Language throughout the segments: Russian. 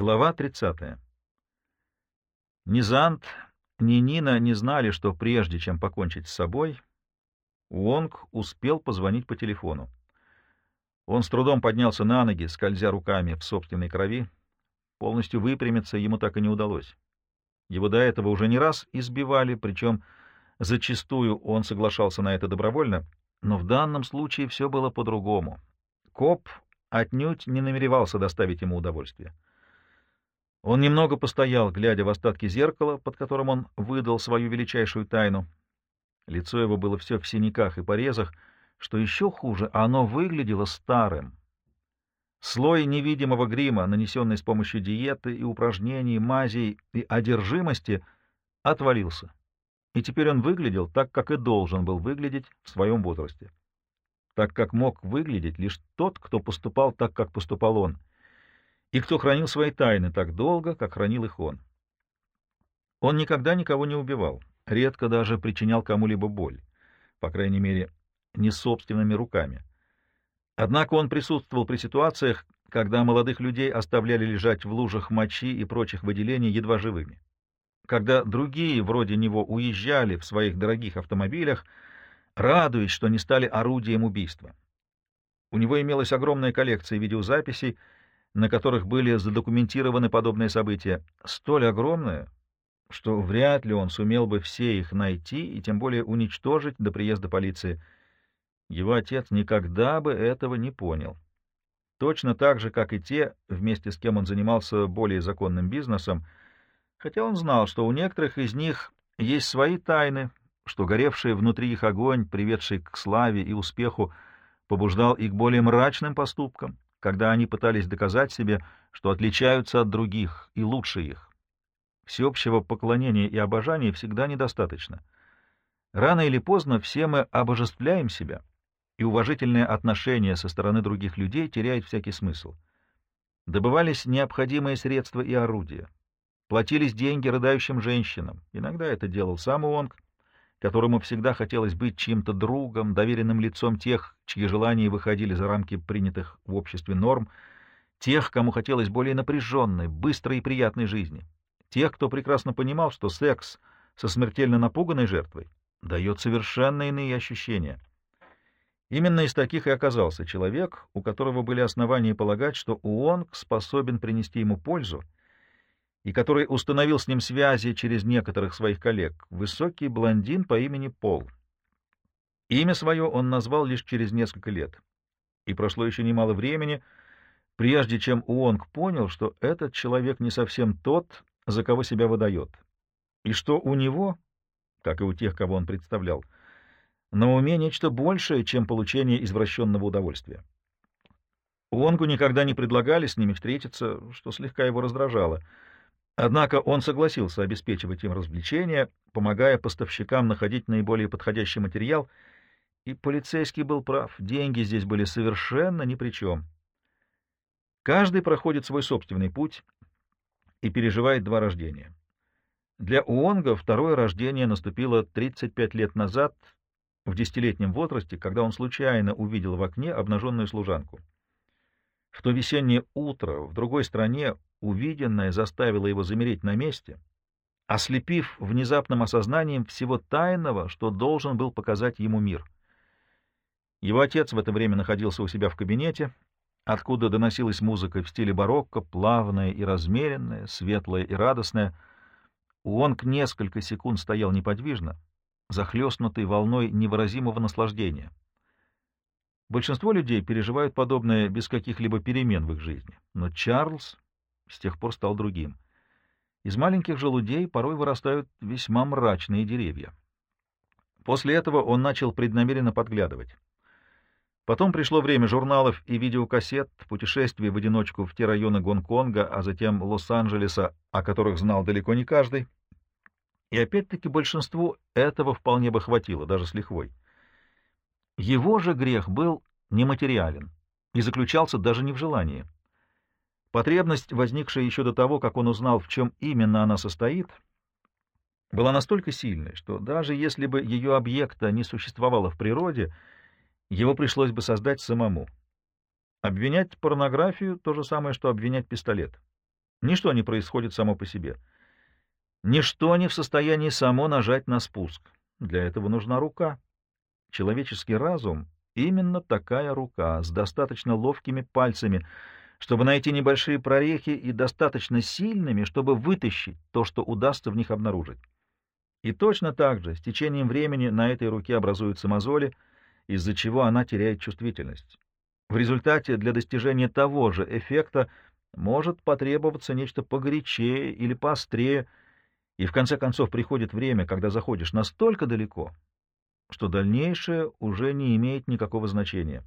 Глава 30. Ни Зант, ни Нина не знали, что прежде чем покончить с собой, Уонг успел позвонить по телефону. Он с трудом поднялся на ноги, скользя руками в собственной крови. Полностью выпрямиться ему так и не удалось. Его до этого уже не раз избивали, причем зачастую он соглашался на это добровольно, но в данном случае все было по-другому. Коп отнюдь не намеревался доставить ему удовольствие. Он немного постоял, глядя в остатки зеркала, под которым он выдал свою величайшую тайну. Лицо его было все в синяках и порезах, что еще хуже, оно выглядело старым. Слой невидимого грима, нанесенный с помощью диеты и упражнений, мазей и одержимости, отвалился. И теперь он выглядел так, как и должен был выглядеть в своем возрасте. Так, как мог выглядеть лишь тот, кто поступал так, как поступал он — и кто хранил свои тайны так долго, как хранил их он. Он никогда никого не убивал, редко даже причинял кому-либо боль, по крайней мере, не собственными руками. Однако он присутствовал при ситуациях, когда молодых людей оставляли лежать в лужах мочи и прочих выделений едва живыми. Когда другие, вроде него, уезжали в своих дорогих автомобилях, радуясь, что не стали орудием убийства. У него имелась огромная коллекция видеозаписей, на которых были задокументированы подобные события, столь огромное, что вряд ли он сумел бы все их найти и тем более уничтожить до приезда полиции. Его отец никогда бы этого не понял. Точно так же, как и те, вместе с кем он занимался более законным бизнесом, хотя он знал, что у некоторых из них есть свои тайны, что горевший внутри их огонь, приведший к славе и успеху, побуждал их к более мрачным поступкам, когда они пытались доказать себе, что отличаются от других и лучше их. Всеобщего поклонения и обожания всегда недостаточно. Рано или поздно все мы обожествляем себя, и уважительное отношение со стороны других людей теряет всякий смысл. Добывались необходимые средства и орудия. Платились деньги рыдающим женщинам. Иногда это делал сам Уонг, которому всегда хотелось быть чьим-то другом, доверенным лицом тех, чьи желания выходили за рамки принятых в обществе норм, тех, кому хотелось более напряженной, быстрой и приятной жизни, тех, кто прекрасно понимал, что секс со смертельно напуганной жертвой дает совершенно иные ощущения. Именно из таких и оказался человек, у которого были основания полагать, что Уонг способен принести ему пользу, и который установил с ним связи через некоторых своих коллег, высокий блондин по имени Пол. Имя свое он назвал лишь через несколько лет, и прошло еще немало времени, прежде чем Уонг понял, что этот человек не совсем тот, за кого себя выдает, и что у него, как и у тех, кого он представлял, на уме нечто большее, чем получение извращенного удовольствия. Уонгу никогда не предлагали с ними встретиться, что слегка его раздражало — Однако он согласился обеспечивать им развлечения, помогая поставщикам находить наиболее подходящий материал, и полицейский был прав, деньги здесь были совершенно ни при чем. Каждый проходит свой собственный путь и переживает два рождения. Для Уонга второе рождение наступило 35 лет назад, в десятилетнем возрасте, когда он случайно увидел в окне обнаженную служанку. В то весеннее утро в другой стране увиденное заставило его замереть на месте, ослепив внезапным осознанием всего тайного, что должен был показать ему мир. Его отец в это время находился у себя в кабинете, откуда доносилась музыка в стиле барокко, плавная и размеренная, светлая и радостная. Уонг несколько секунд стоял неподвижно, захлестнутый волной невыразимого наслаждения. Большинство людей переживают подобное без каких-либо перемен в их жизни, но Чарльз с тех пор стал другим. Из маленьких желудей порой вырастают весьма мрачные деревья. После этого он начал преднамеренно подглядывать. Потом пришло время журналов и видеокассет, путешествий в одиночку в те районы Гонконга, а затем Лос-Анджелеса, о которых знал далеко не каждый. И опять-таки большинству этого вполне бы хватило, даже с лихвой. Его же грех был нематериален и заключался даже не в желании. Потребность, возникшая еще до того, как он узнал, в чем именно она состоит, была настолько сильной, что даже если бы ее объекта не существовало в природе, его пришлось бы создать самому. Обвинять порнографию — то же самое, что обвинять пистолет. Ничто не происходит само по себе. Ничто не в состоянии само нажать на спуск. Для этого нужна рука. Человеческий разум — именно такая рука, с достаточно ловкими пальцами, чтобы найти небольшие прорехи и достаточно сильными, чтобы вытащить то, что удастся в них обнаружить. И точно так же с течением времени на этой руке образуются мозоли, из-за чего она теряет чувствительность. В результате для достижения того же эффекта может потребоваться нечто погорячее или поострее, и в конце концов приходит время, когда заходишь настолько далеко, что дальнейшее уже не имеет никакого значения.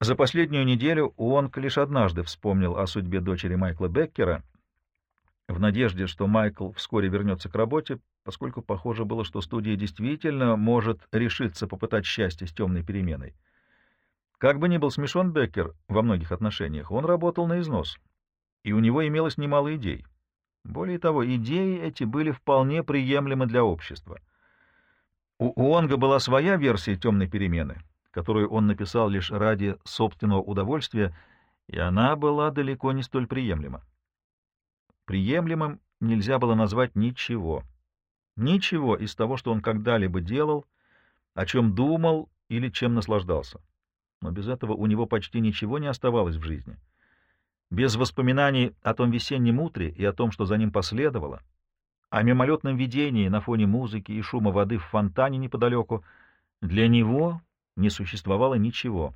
За последнюю неделю Уонг лишь однажды вспомнил о судьбе дочери Майкла Беккера, в надежде, что Майкл вскоре вернется к работе, поскольку похоже было, что студия действительно может решиться попытать счастье с темной переменой. Как бы ни был смешон Беккер во многих отношениях, он работал на износ, и у него имелось немало идей. Более того, идеи эти были вполне приемлемы для общества. У Уонга была своя версия темной перемены, которую он написал лишь ради собственного удовольствия, и она была далеко не столь приемлема. Приемлемым нельзя было назвать ничего. Ничего из того, что он когда-либо делал, о чем думал или чем наслаждался но без этого у него почти ничего не оставалось в жизни. Без воспоминаний о том весеннем утре и о том, что за ним последовало, о мимолетном видении на фоне музыки и шума воды в фонтане неподалеку, для него не существовало ничего.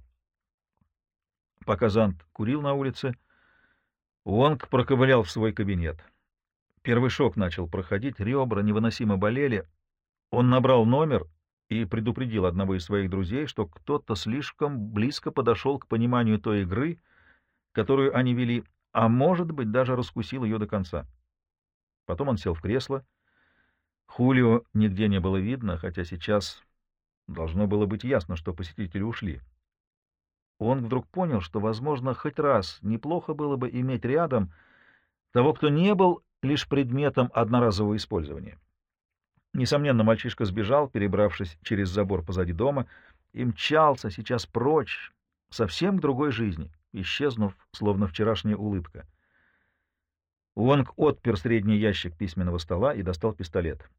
Пока Зант курил на улице, Уонг проковылял в свой кабинет. Первый шок начал проходить, ребра невыносимо болели. Он набрал номер и предупредил одного из своих друзей, что кто-то слишком близко подошел к пониманию той игры, которую они вели, а, может быть, даже раскусил ее до конца. Потом он сел в кресло. Хулио нигде не было видно, хотя сейчас должно было быть ясно, что посетители ушли. Он вдруг понял, что, возможно, хоть раз неплохо было бы иметь рядом того, кто не был лишь предметом одноразового использования. Несомненно, мальчишка сбежал, перебравшись через забор позади дома, и мчался сейчас прочь, совсем к другой жизни, исчезнув, словно вчерашняя улыбка. Уонг отпер средний ящик письменного стола и достал пистолет.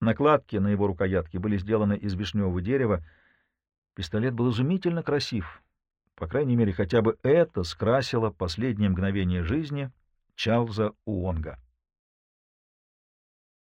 Накладки на его рукоятке были сделаны из вишневого дерева. Пистолет был изумительно красив. По крайней мере, хотя бы это скрасило последнее мгновение жизни Чарльза Уонга.